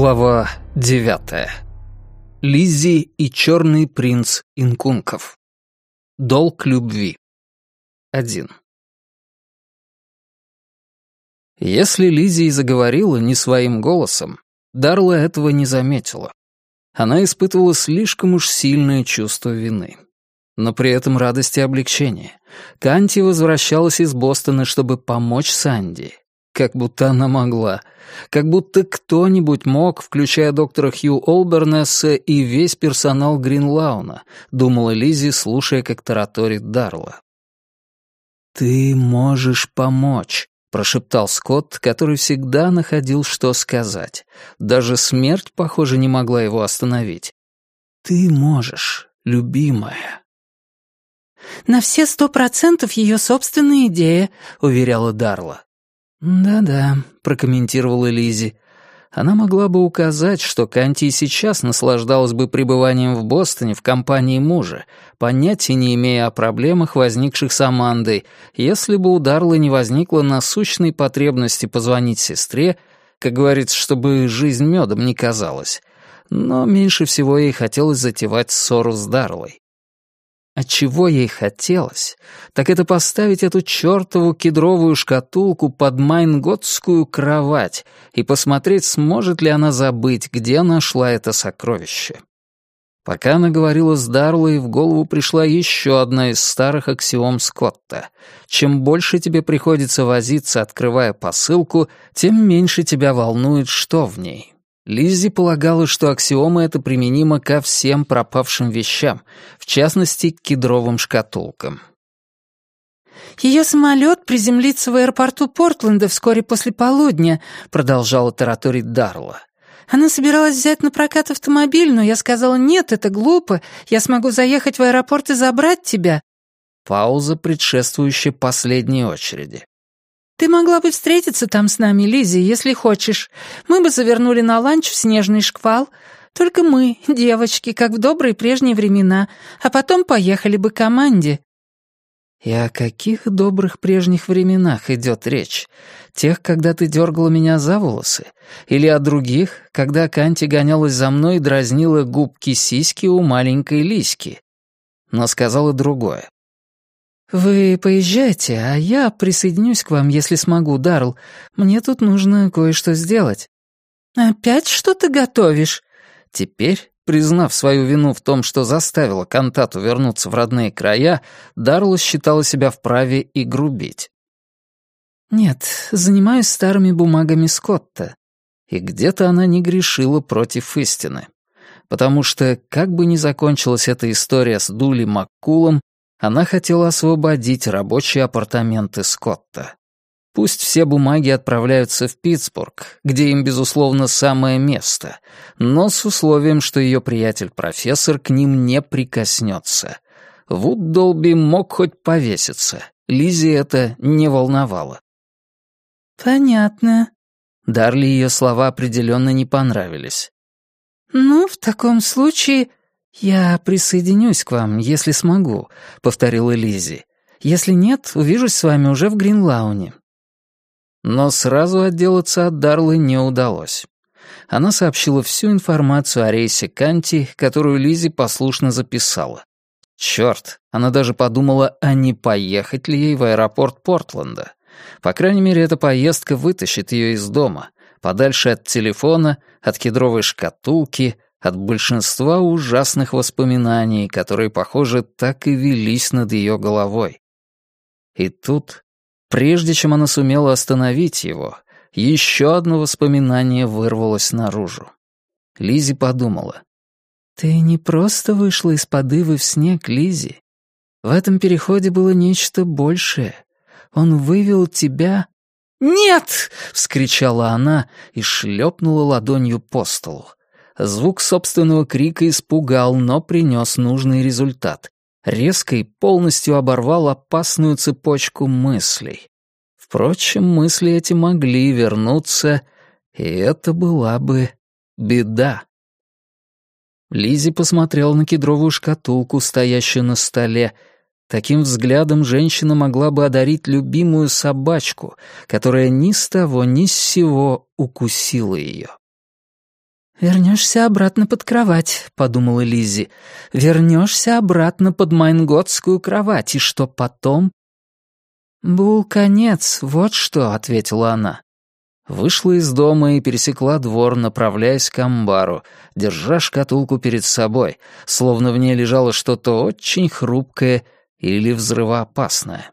Глава девятая. Лиззи и черный принц инкунков. Долг любви. Один. Если Лиззи и заговорила не своим голосом, Дарла этого не заметила. Она испытывала слишком уж сильное чувство вины. Но при этом радость и облегчение. Канти возвращалась из Бостона, чтобы помочь Санди, как будто она могла. Как будто кто-нибудь мог, включая доктора Хью Олбернесса и весь персонал Гринлауна, думала Лизи, слушая, как тараторит Дарла. «Ты можешь помочь», — прошептал Скотт, который всегда находил, что сказать. Даже смерть, похоже, не могла его остановить. «Ты можешь, любимая». «На все сто процентов ее собственная идея», — уверяла Дарла. «Да-да», — прокомментировала Лизи. Она могла бы указать, что Канти и сейчас наслаждалась бы пребыванием в Бостоне в компании мужа, понятия не имея о проблемах, возникших с Амандой, если бы у Дарлы не возникло насущной потребности позвонить сестре, как говорится, чтобы жизнь медом не казалась. Но меньше всего ей хотелось затевать ссору с Дарлой. А чего ей хотелось, так это поставить эту чертову кедровую шкатулку под майнготскую кровать и посмотреть, сможет ли она забыть, где нашла это сокровище. Пока она говорила с Дарлой, в голову пришла еще одна из старых аксиом Скотта. Чем больше тебе приходится возиться, открывая посылку, тем меньше тебя волнует, что в ней. Лиззи полагала, что аксиома эта применима ко всем пропавшим вещам, в частности, к кедровым шкатулкам. «Ее самолет приземлится в аэропорту Портленда вскоре после полудня», продолжала тараторить Дарла. «Она собиралась взять на прокат автомобиль, но я сказала, нет, это глупо, я смогу заехать в аэропорт и забрать тебя». Пауза, предшествующая последней очереди. «Ты могла бы встретиться там с нами, Лиззи, если хочешь. Мы бы завернули на ланч в снежный шквал. Только мы, девочки, как в добрые прежние времена, а потом поехали бы команде». «И о каких добрых прежних временах идет речь? Тех, когда ты дергала меня за волосы? Или о других, когда Канти гонялась за мной и дразнила губки-сиськи у маленькой Лиськи?» Но сказала другое. «Вы поезжайте, а я присоединюсь к вам, если смогу, Дарл. Мне тут нужно кое-что сделать». «Опять что-то готовишь?» Теперь, признав свою вину в том, что заставила Кантату вернуться в родные края, Дарла считала себя вправе и грубить. «Нет, занимаюсь старыми бумагами Скотта». И где-то она не грешила против истины. Потому что, как бы ни закончилась эта история с Дули Маккулом, она хотела освободить рабочие апартаменты Скотта. Пусть все бумаги отправляются в Питтсбург, где им, безусловно, самое место, но с условием, что ее приятель-профессор к ним не прикоснется. Вуд Долби мог хоть повеситься. Лизе это не волновало. «Понятно». Дарли ее слова определенно не понравились. «Ну, в таком случае «Я присоединюсь к вам, если смогу», — повторила Лизи. «Если нет, увижусь с вами уже в Гринлауне». Но сразу отделаться от Дарлы не удалось. Она сообщила всю информацию о рейсе Канти, которую Лизи послушно записала. Черт, она даже подумала, а не поехать ли ей в аэропорт Портленда. По крайней мере, эта поездка вытащит ее из дома, подальше от телефона, от кедровой шкатулки — от большинства ужасных воспоминаний, которые, похоже, так и велись над ее головой. И тут, прежде чем она сумела остановить его, еще одно воспоминание вырвалось наружу. Лизи подумала. «Ты не просто вышла из подывы в снег, Лизи. В этом переходе было нечто большее. Он вывел тебя...» «Нет!» — вскричала она и шлепнула ладонью по столу. Звук собственного крика испугал, но принес нужный результат. Резко и полностью оборвал опасную цепочку мыслей. Впрочем, мысли эти могли вернуться, и это была бы беда. Лизи посмотрела на кедровую шкатулку, стоящую на столе. Таким взглядом женщина могла бы одарить любимую собачку, которая ни с того ни с сего укусила ее. «Вернешься обратно под кровать», — подумала Лиззи. «Вернешься обратно под майнготскую кровать, и что потом?» «Бул конец, вот что», — ответила она. Вышла из дома и пересекла двор, направляясь к амбару, держа шкатулку перед собой, словно в ней лежало что-то очень хрупкое или взрывоопасное.